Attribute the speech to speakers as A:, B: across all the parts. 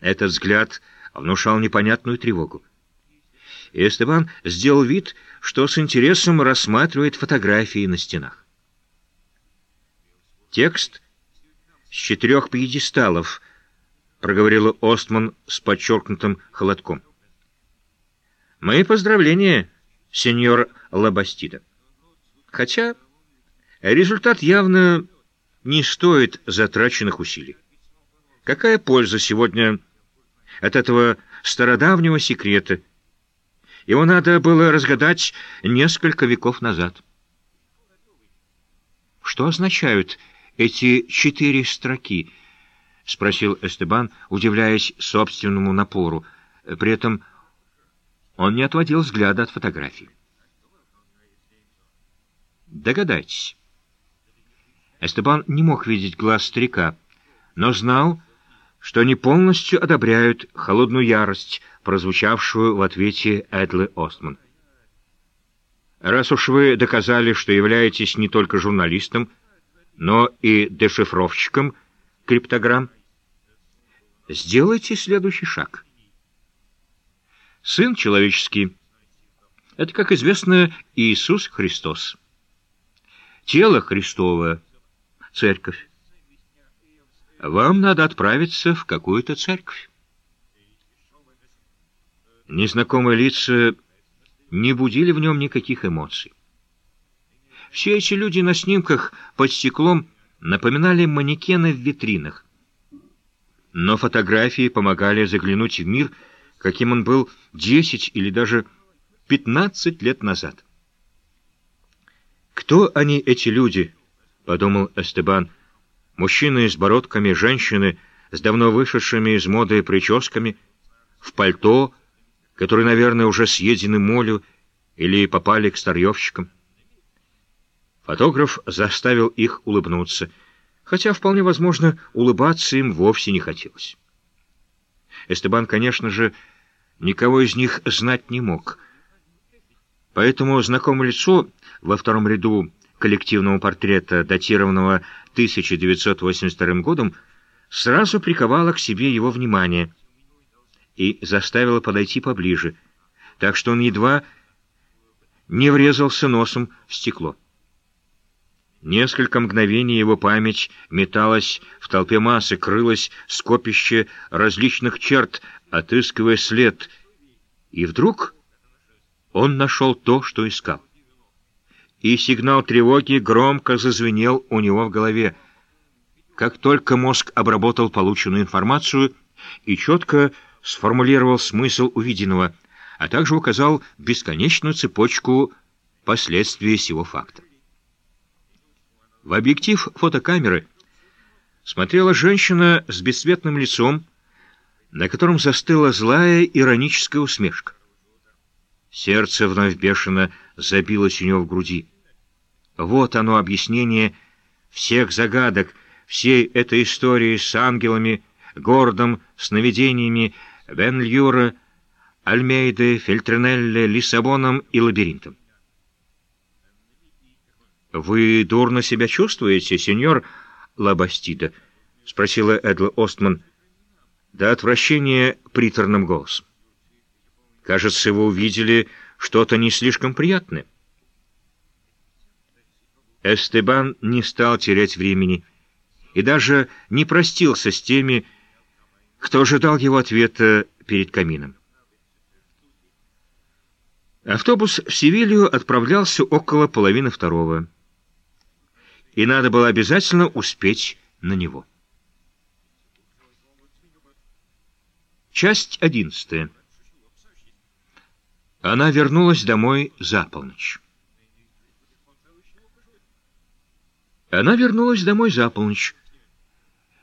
A: Этот взгляд внушал непонятную тревогу. Эстебан сделал вид, что с интересом рассматривает фотографии на стенах. Текст с четырех пьедесталов, проговорила Остман с подчеркнутым холодком. Мои поздравления, сеньор Лабастида. Хотя результат явно не стоит затраченных усилий. Какая польза сегодня от этого стародавнего секрета? Его надо было разгадать несколько веков назад. Что означают эти четыре строки? — спросил Эстебан, удивляясь собственному напору. При этом он не отводил взгляда от фотографии. Догадайтесь. Эстебан не мог видеть глаз старика, но знал, что они полностью одобряют холодную ярость, прозвучавшую в ответе Эдлы Остман. «Раз уж вы доказали, что являетесь не только журналистом, но и дешифровщиком криптограмм, сделайте следующий шаг». Сын человеческий — это, как известно, Иисус Христос. Тело Христово — церковь. Вам надо отправиться в какую-то церковь. Незнакомые лица не будили в нем никаких эмоций. Все эти люди на снимках под стеклом напоминали манекены в витринах. Но фотографии помогали заглянуть в мир — каким он был десять или даже пятнадцать лет назад. «Кто они, эти люди?» — подумал Эстебан. «Мужчины с бородками, женщины с давно вышедшими из моды прическами, в пальто, которые, наверное, уже съедены молью или попали к старьевщикам». Фотограф заставил их улыбнуться, хотя, вполне возможно, улыбаться им вовсе не хотелось. Эстебан, конечно же, никого из них знать не мог. Поэтому знакомое лицо во втором ряду коллективного портрета, датированного 1982 годом, сразу приковало к себе его внимание и заставило подойти поближе, так что он едва не врезался носом в стекло. Несколько мгновений его память металась в толпе массы, крылась скопище различных черт, отыскивая след, и вдруг он нашел то, что искал. И сигнал тревоги громко зазвенел у него в голове. Как только мозг обработал полученную информацию и четко сформулировал смысл увиденного, а также указал бесконечную цепочку последствий сего факта. В объектив фотокамеры смотрела женщина с бесцветным лицом, на котором застыла злая ироническая усмешка. Сердце вновь бешено забилось у него в груди. Вот оно объяснение всех загадок, всей этой истории с ангелами, городом, сновидениями Бен-Льюра, Альмейдой, Фельтренелле, Лиссабоном и лабиринтом. «Вы дурно себя чувствуете, сеньор Лабастида?» — спросила Эдла Остман, до отвращения приторным голосом. «Кажется, вы увидели что-то не слишком приятное». Эстебан не стал терять времени и даже не простился с теми, кто ожидал его ответа перед камином. Автобус в Севилью отправлялся около половины второго и надо было обязательно успеть на него. Часть одиннадцатая. Она вернулась домой за полночь. Она вернулась домой за полночь.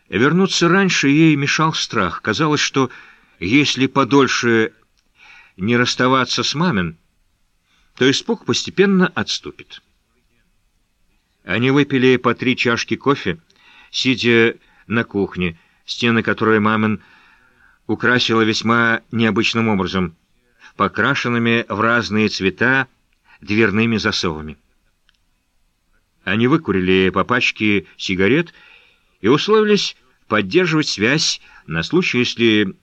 A: Вернуться раньше ей мешал страх. Казалось, что если подольше не расставаться с мамин, то испуг постепенно отступит. Они выпили по три чашки кофе, сидя на кухне, стены которой мамин украсила весьма необычным образом, покрашенными в разные цвета дверными засовами. Они выкурили по пачке сигарет и условились поддерживать связь на случай, если